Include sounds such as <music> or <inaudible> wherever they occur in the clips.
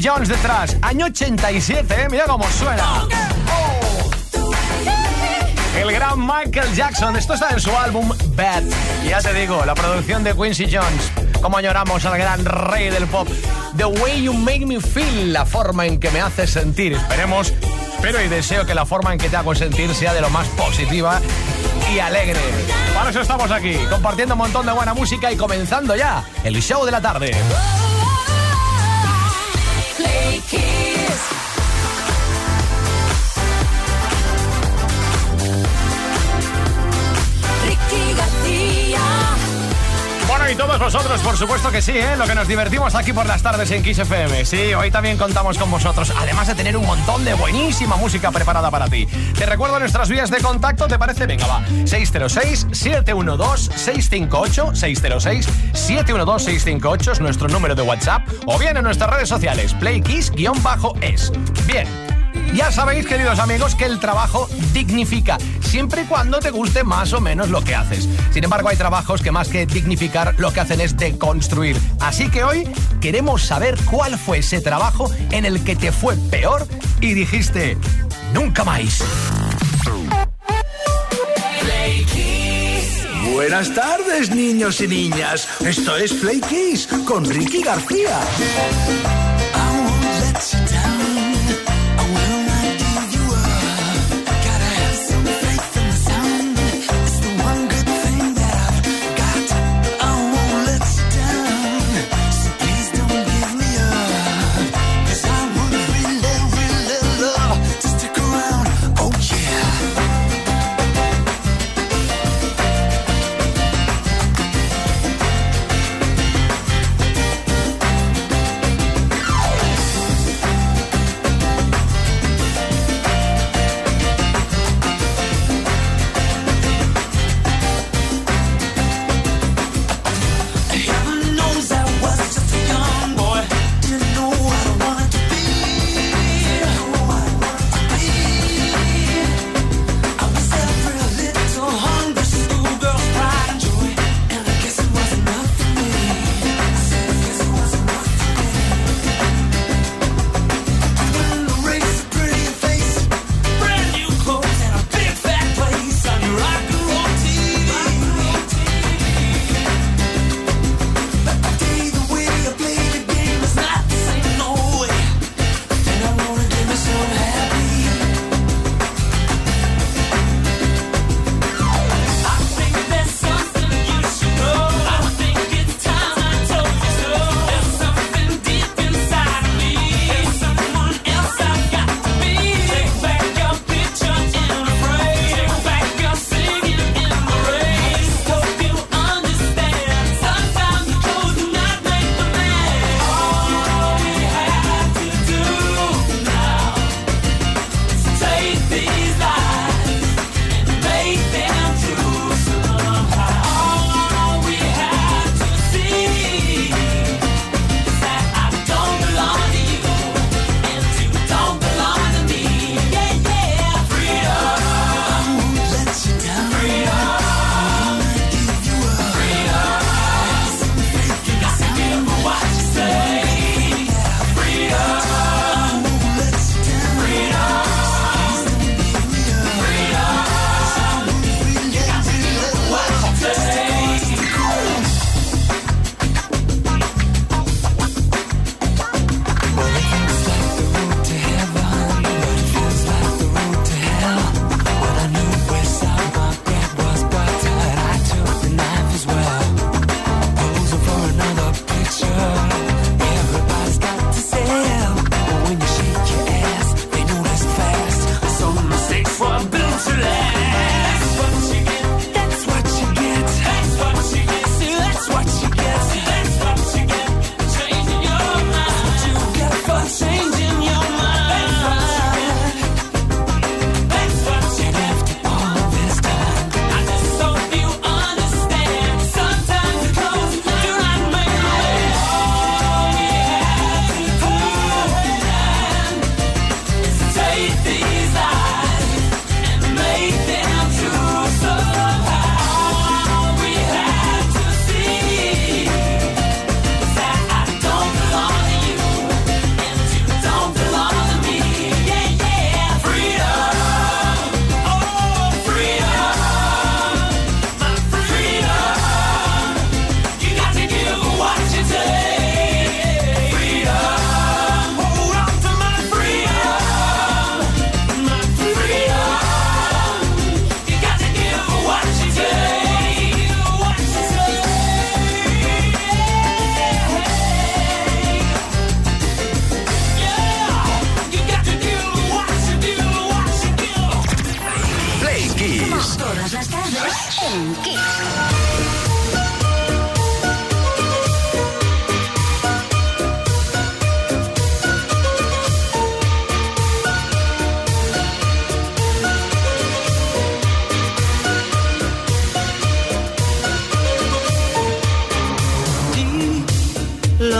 Jones detrás. Año 87, ¿eh? Mira cómo suena. El gran Michael Jackson. Esto está en su álbum Bad. Ya te digo, la producción de Quincy Jones. Cómo lloramos al gran rey del pop. The way you make me feel. La forma en que me haces sentir. Esperemos, espero y deseo que la forma en que te hago sentir sea de lo más positiva y alegre. Para eso estamos aquí, compartiendo un montón de buena música y comenzando ya el show de la tarde. Vosotros, por supuesto que sí, ¿eh? Lo que nos divertimos aquí por las tardes en Kiss FM. Sí, hoy también contamos con vosotros, además de tener un montón de buenísima música preparada para ti. Te recuerdo nuestras vías de contacto, ¿te parece? Venga, va. 606-712-658, 606-712-658 es nuestro número de WhatsApp, o bien en nuestras redes sociales, playkiss-es. Bien. Ya sabéis, queridos amigos, que el trabajo dignifica, siempre y cuando te guste más o menos lo que haces. Sin embargo, hay trabajos que más que dignificar lo que hacen es deconstruir. Así que hoy queremos saber cuál fue ese trabajo en el que te fue peor y dijiste, nunca más. Buenas tardes, niños y niñas. Esto es Play Kiss con Ricky García.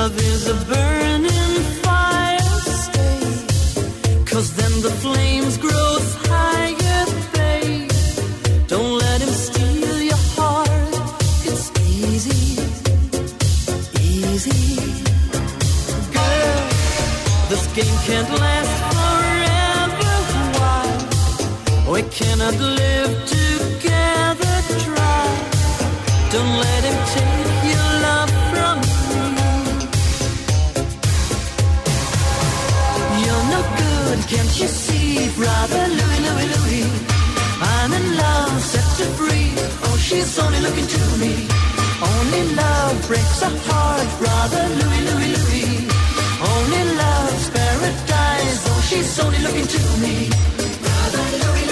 Love is a burning She's only looking to me. Only love breaks a heart, brother Louie, Louie, Louie. Only love's paradise. Oh, she's only looking to me. Brother Louie.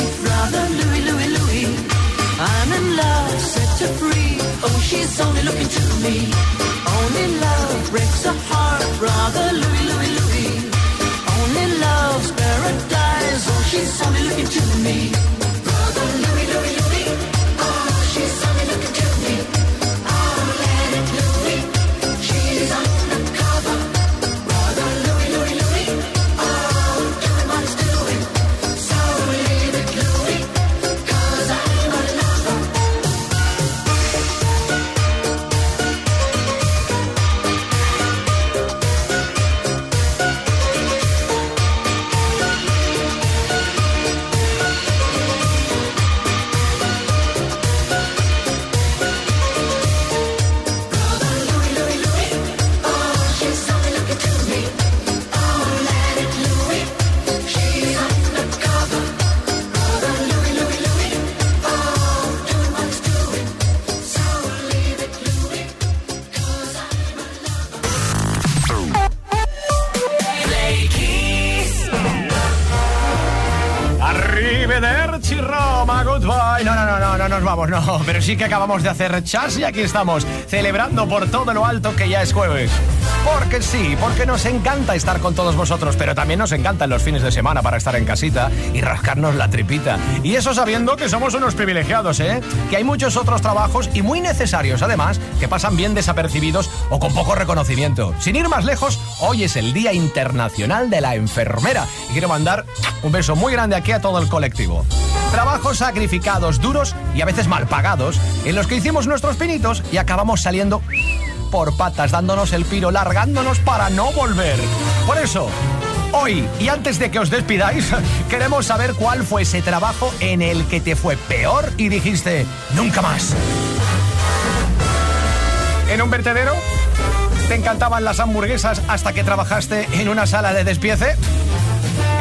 She's only looking to me. Only love breaks a heart, brother Louie, Louie, Louie. Only love's paradise. Oh, she's only looking to me. No, no, no, no, no nos vamos, no. Pero sí que acabamos de hacer chas y aquí estamos, celebrando por todo lo alto que ya es jueves. Porque sí, porque nos encanta estar con todos vosotros, pero también nos encantan los fines de semana para estar en casita y rascarnos la tripita. Y eso sabiendo que somos unos privilegiados, ¿eh? Que hay muchos otros trabajos y muy necesarios, además, que pasan bien desapercibidos o con poco reconocimiento. Sin ir más lejos, hoy es el Día Internacional de la Enfermera. Y quiero mandar un beso muy grande aquí a todo el colectivo. Sacrificados, duros y a veces mal pagados, en los que hicimos nuestros pinitos y acabamos saliendo por patas, dándonos el piro, largándonos para no volver. Por eso, hoy, y antes de que os despidáis, <laughs> queremos saber cuál fue ese trabajo en el que te fue peor y dijiste, nunca más. ¿En un vertedero? ¿Te encantaban las hamburguesas hasta que trabajaste en una sala de despiece?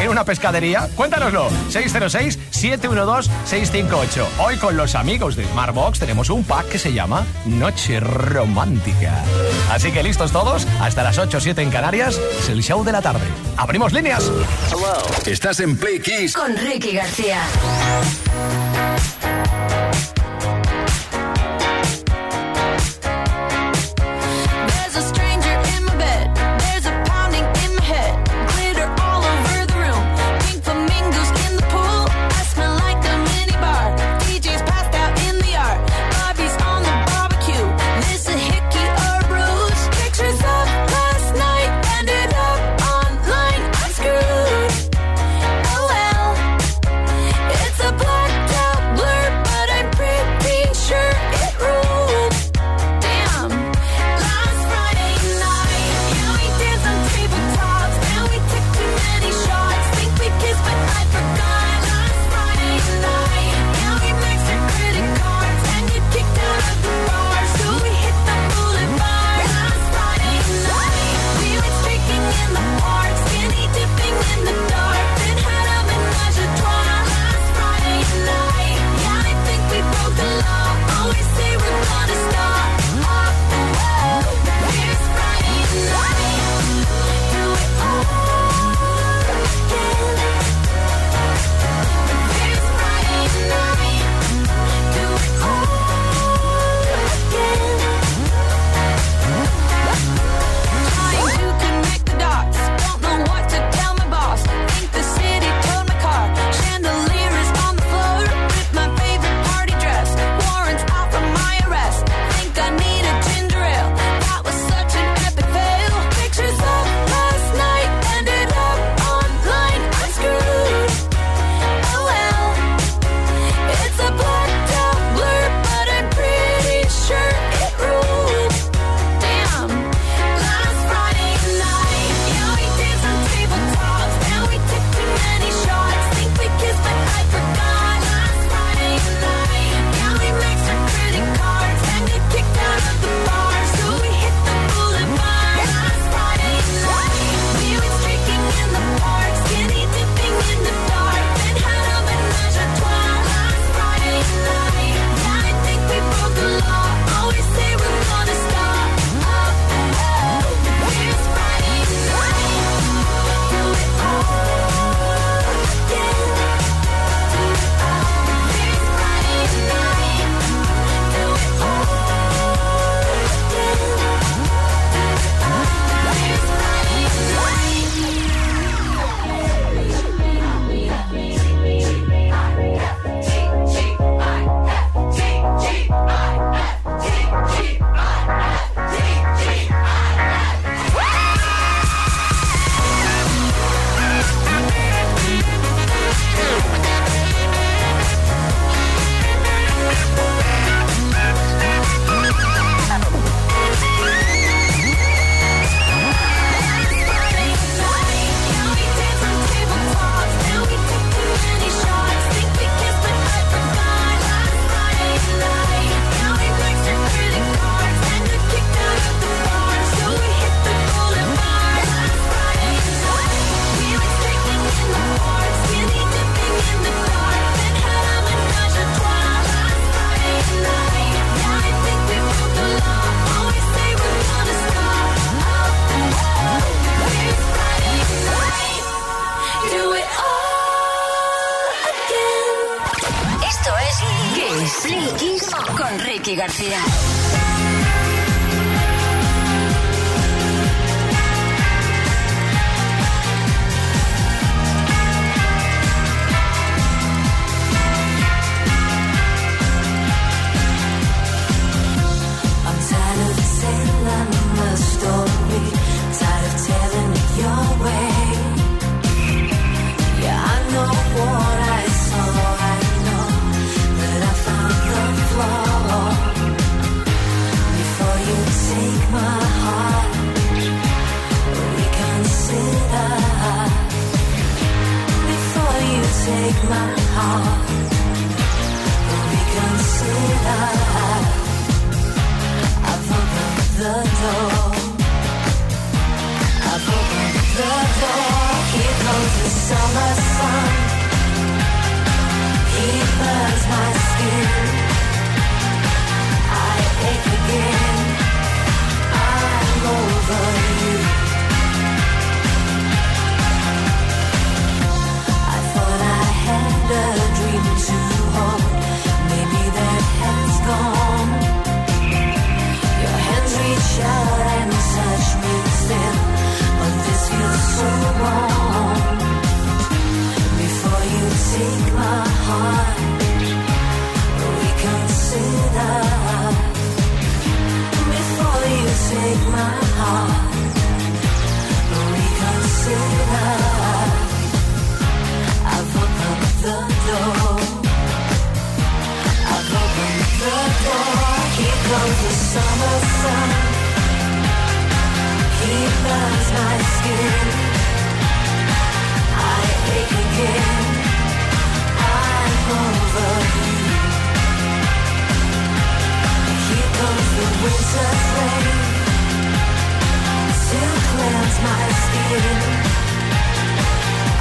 ¿En una pescadería? Cuéntanoslo. 606-712-658. Hoy con los amigos de Smartbox tenemos un pack que se llama Noche Romántica. Así que listos todos, hasta las 8 o 7 en Canarias, es el show de la tarde. ¡Abrimos líneas! Estás en Play Kiss Con Ricky García. Comes the summer sun. He burns my skin. I ache again. I'm over you. Here comes the winter rain to cleanse my skin.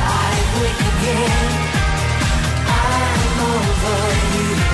I wake again. I'm over you.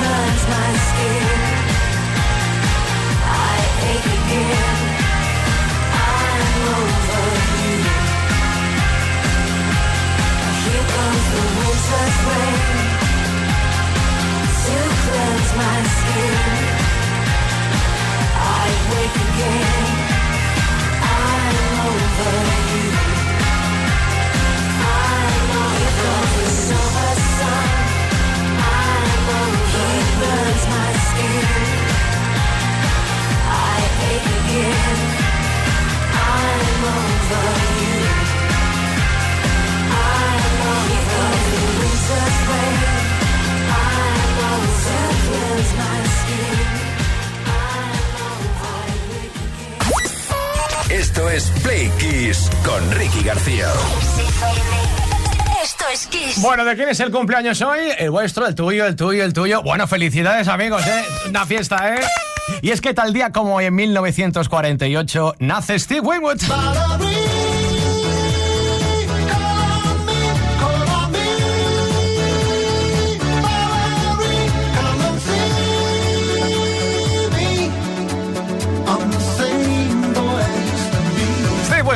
Burns my skin. I ache again. Again. I'm over you. Bueno, ¿de quién es el cumpleaños hoy? El vuestro, el tuyo, el tuyo, el tuyo. Bueno, felicidades amigos, ¿eh? Una fiesta, ¿eh? Y es que tal día como hoy en 1948 nace Steve Winwood.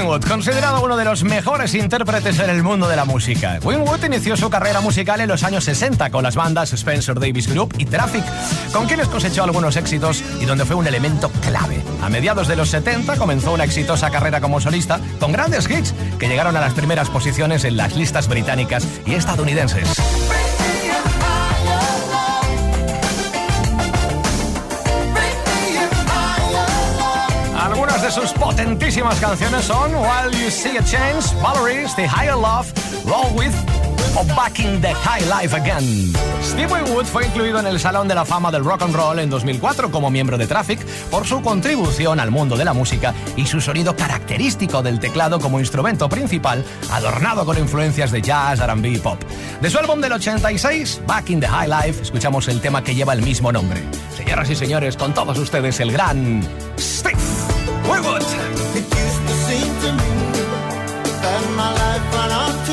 Considerado uno de los mejores intérpretes en el mundo de la música. Winwood inició su carrera musical en los años 60 con las bandas Spencer Davis Group y Traffic, con quienes cosechó algunos éxitos y donde fue un elemento clave. A mediados de los 70 comenzó una exitosa carrera como solista con grandes hits que llegaron a las primeras posiciones en las listas británicas y estadounidenses. Sus potentísimas canciones son While You See a Change, Valerie, The Higher Love, Roll With, o Back in the High Life Again. Stevie Wood fue incluido en el Salón de la Fama del Rock and Roll en 2004 como miembro de Traffic por su contribución al mundo de la música y su sonido característico del teclado como instrumento principal, adornado con influencias de jazz, R&B pop. De su álbum del 86, Back in the High Life, escuchamos el tema que lleva el mismo nombre. Señoras y señores, con todos ustedes el gran Steve Wait what? It used to seem to me that my life went on.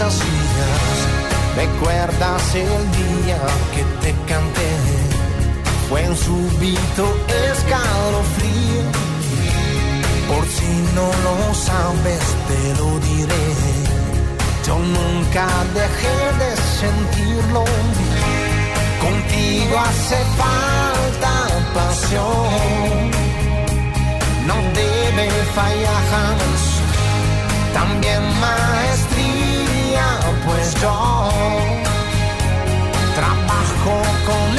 fantasías. ¿Recuerdas el día que te canté? Fue un súbito escalofrío. Por si no lo sabes, te lo diré. Yo nunca dejé de sentirlo. Contigo hace falta pasión. No debe fallar jamás. También maestro pues yo trabajo con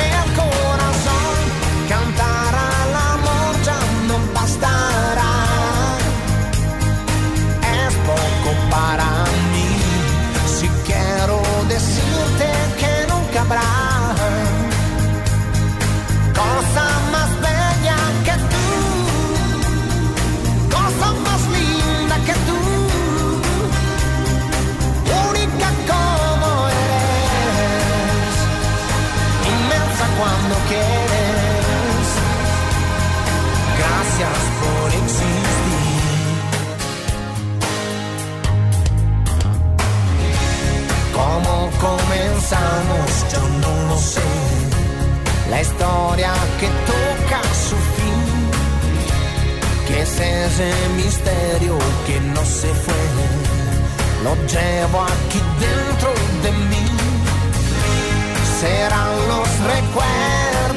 la storia che tocca su fin, che se ese misterio che non se fue, lo llevo aquí dentro de mí, serán los recuerdos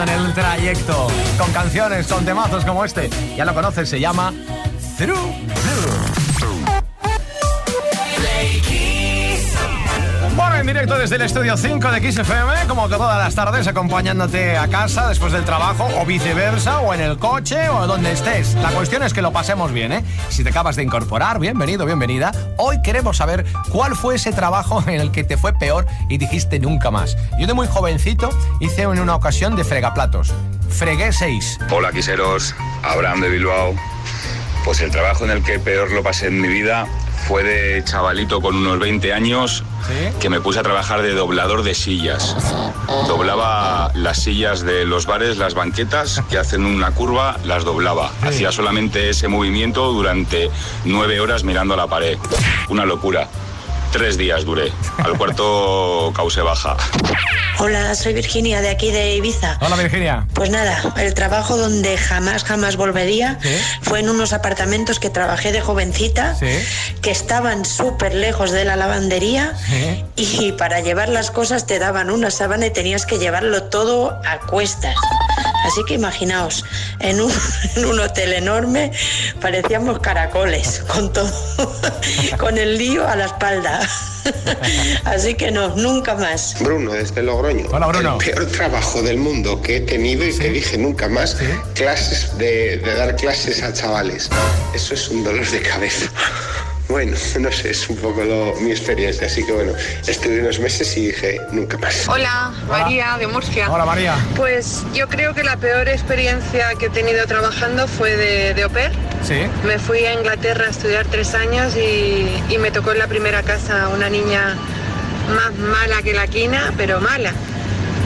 en el trayecto con canciones, con temazos como este. Ya lo conoces, se llama Through en directo desde el estudio 5 de XFM, como que todas las tardes, acompañándote a casa después del trabajo, o viceversa, o en el coche, o donde estés. La cuestión es que lo pasemos bien, ¿eh? Si te acabas de incorporar, bienvenido, bienvenida. Hoy queremos saber cuál fue ese trabajo en el que te fue peor y dijiste nunca más. Yo de muy jovencito hice en una ocasión de fregaplatos. Fregué seis. Hola quiseros, Abraham de Bilbao. Pues el trabajo en el que peor lo pasé en mi vida fue de chavalito con unos 20 años ¿Sí? que me puse a trabajar de doblador de sillas. Doblaba las sillas de los bares, las banquetas que hacen una curva, las doblaba. Hacía solamente ese movimiento durante nueve horas mirando a la pared. Una locura. Tres días duré. Al cuarto causé baja. Hola, soy Virginia de aquí de Ibiza. Hola Virginia. Pues nada, el trabajo donde jamás, jamás volvería ¿Sí? fue en unos apartamentos que trabajé de jovencita, Sí. que estaban súper lejos de la lavandería Sí. y para llevar las cosas te daban una sábana y tenías que llevarlo todo a cuestas. Así que imaginaos, en un, <laughs> en un hotel enorme parecíamos caracoles, con todo, <laughs> con el lío a la espalda. <laughs> Así que no, nunca más. Bruno, desde Logroño. Hola, Bruno. El peor trabajo del mundo que he tenido y que dije nunca más, Sí. clases de, de dar clases a chavales. Eso es un dolor de cabeza. Bueno, no sé, es un poco lo- mi experiencia. Así que bueno, estuve unos meses y dije nunca más. Hola, María de Murcia. Hola María. Pues yo creo que la peor experiencia que he tenido trabajando fue de, de au pair. Sí. Me fui a Inglaterra a estudiar tres años y, y me tocó en la primera casa una niña más mala que la quina, pero mala.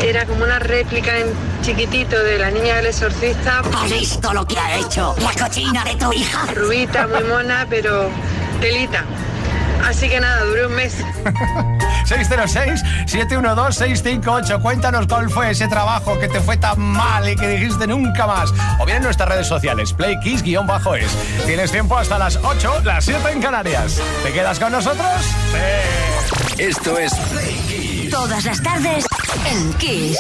Era como una réplica en chiquitito de la niña del exorcista, ¿Has visto lo que ha hecho la cochina de tu hija? rubita, muy mona, pero telita. Así que nada, duré un mes. <laughs> 606-712-658. Cuéntanos cuál fue ese trabajo que te fue tan mal y que dijiste nunca más. O bien en nuestras redes sociales, playkiss-es. Tienes tiempo hasta las 8, las 7 en Canarias. ¿Te quedas con nosotros? Sí. Esto es Play Kiss. Todas las tardes en Kiss.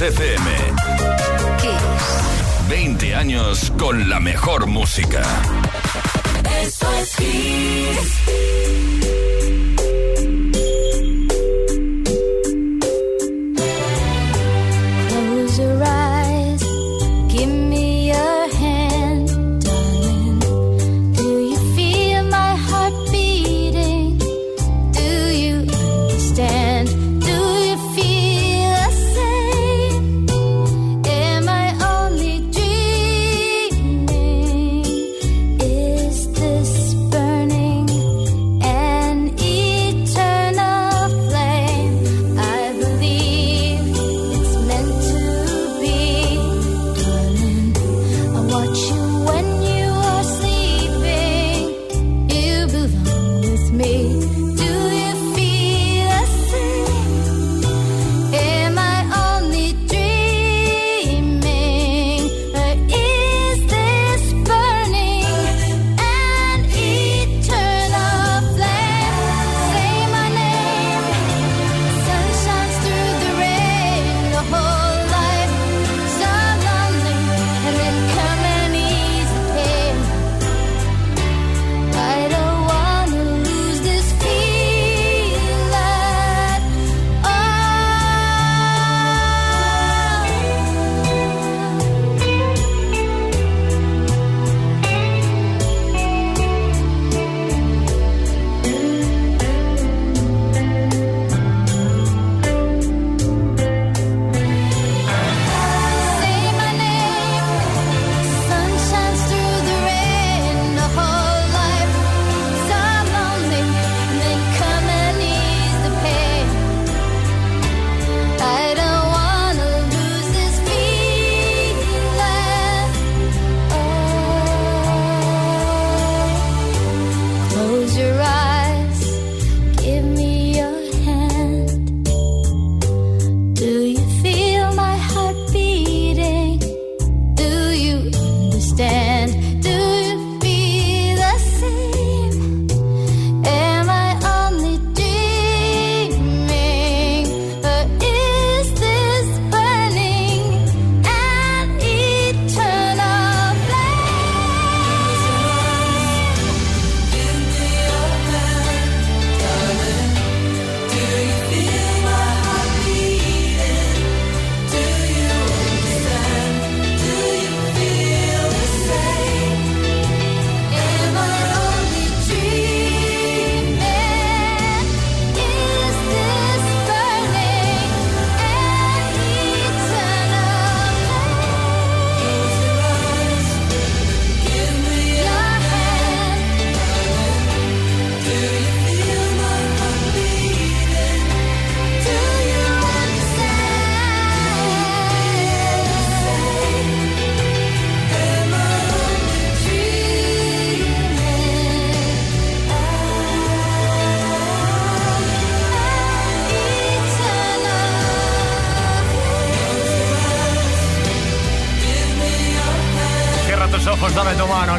Kiss FM. Kiss. 20 años con la mejor música. Eso es Kiss.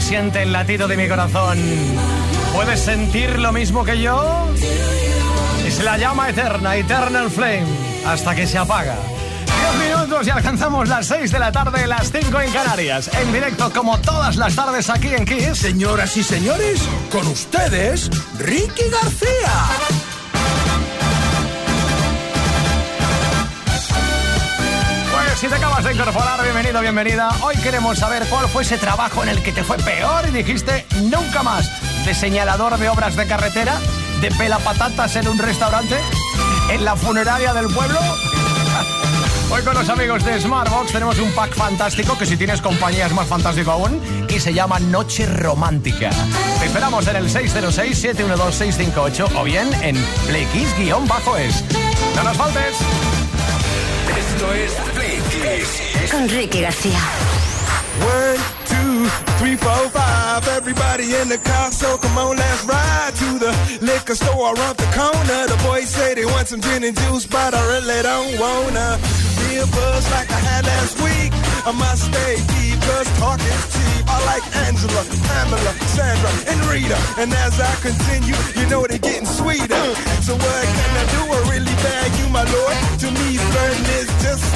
Siente el latido de mi corazón. ¿Puedes sentir lo mismo que yo? Es la llama eterna, Eternal Flame, hasta que se apaga. 10 minutos y alcanzamos las 6 de la tarde, las 5 en Canarias. En directo como todas las tardes aquí en Kiss. Señoras y señores, con ustedes, Ricky García. Si te acabas de incorporar, bienvenido, bienvenida. Hoy queremos saber cuál fue ese trabajo en el que te fue peor y dijiste nunca más. De señalador de obras de carretera, de pelapatatas en un restaurante, en la funeraria del pueblo. <laughs> Hoy con los amigos de Smartbox tenemos un pack fantástico que si tienes compañía es más fantástico aún y se llama Noche Romántica. Te esperamos en el 606-712-658 o bien en playkiss-es. No nos faltes. Esto es. Con Ricky García. One, two, three, four, five. Everybody in the car, so come on, let's ride to the liquor store around the corner. The boys say they want some gin and juice, but I really don't wanna be a buzz like I had last week. I must stay deep, cause talk is cheap. I like Angela, Pamela, Sandra, and Rita. And as I continue, you know they're getting sweeter. So what can I do?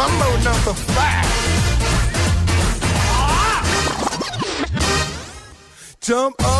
Mambo number five. Jump up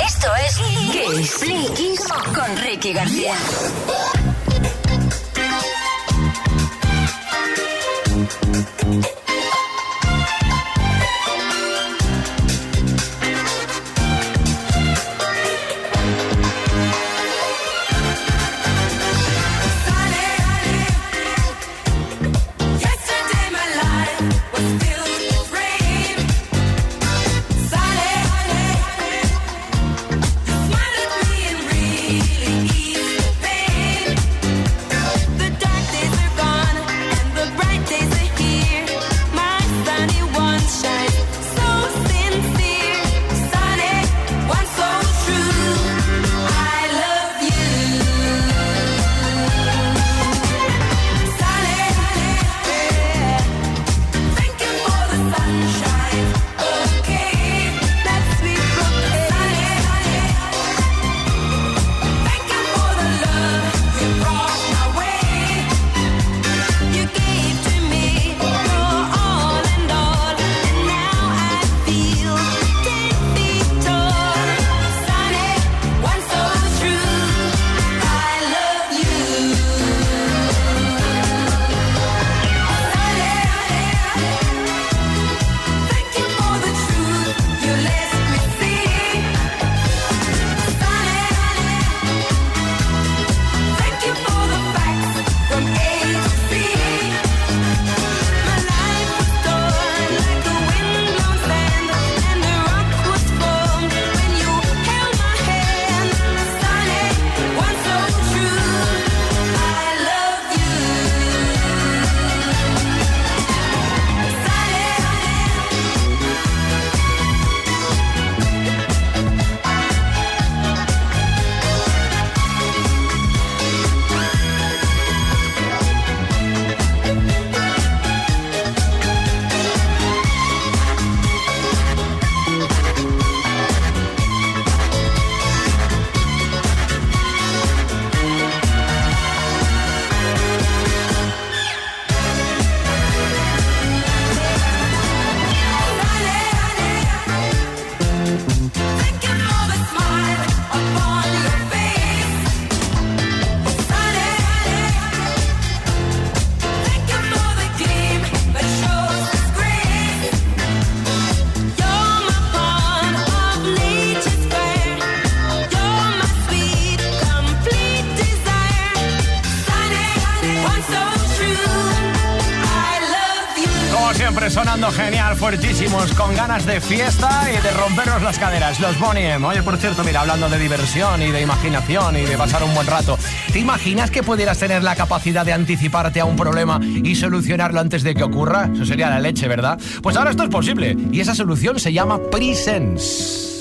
Esto es Kiss con Ricky García. Con ganas de fiesta y de rompernos las caderas. Los Bonnie M. Oye, por cierto, mira, hablando de diversión y de imaginación y de pasar un buen rato, ¿te imaginas que pudieras tener la capacidad de anticiparte a un problema y solucionarlo antes de que ocurra? Eso sería la leche, ¿verdad? Pues ahora esto es posible y esa solución se llama Presence.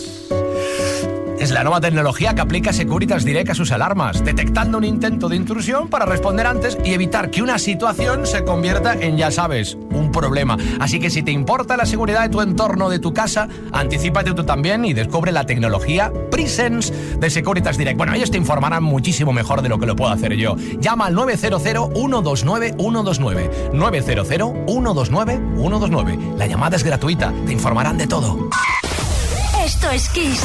Es la nueva tecnología que aplica Securitas Direct a sus alarmas, detectando un intento de intrusión para responder antes y evitar que una situación se convierta en, ya sabes, un problema. Así que si te importa la seguridad de tu entorno, de tu casa, anticípate tú también y descubre la tecnología Presence de Securitas Direct. Bueno, ellos te informarán muchísimo mejor de lo que lo puedo hacer yo. Llama al 900-129-129. 900-129-129. La llamada es gratuita, te informarán de todo. Esto es Kiss.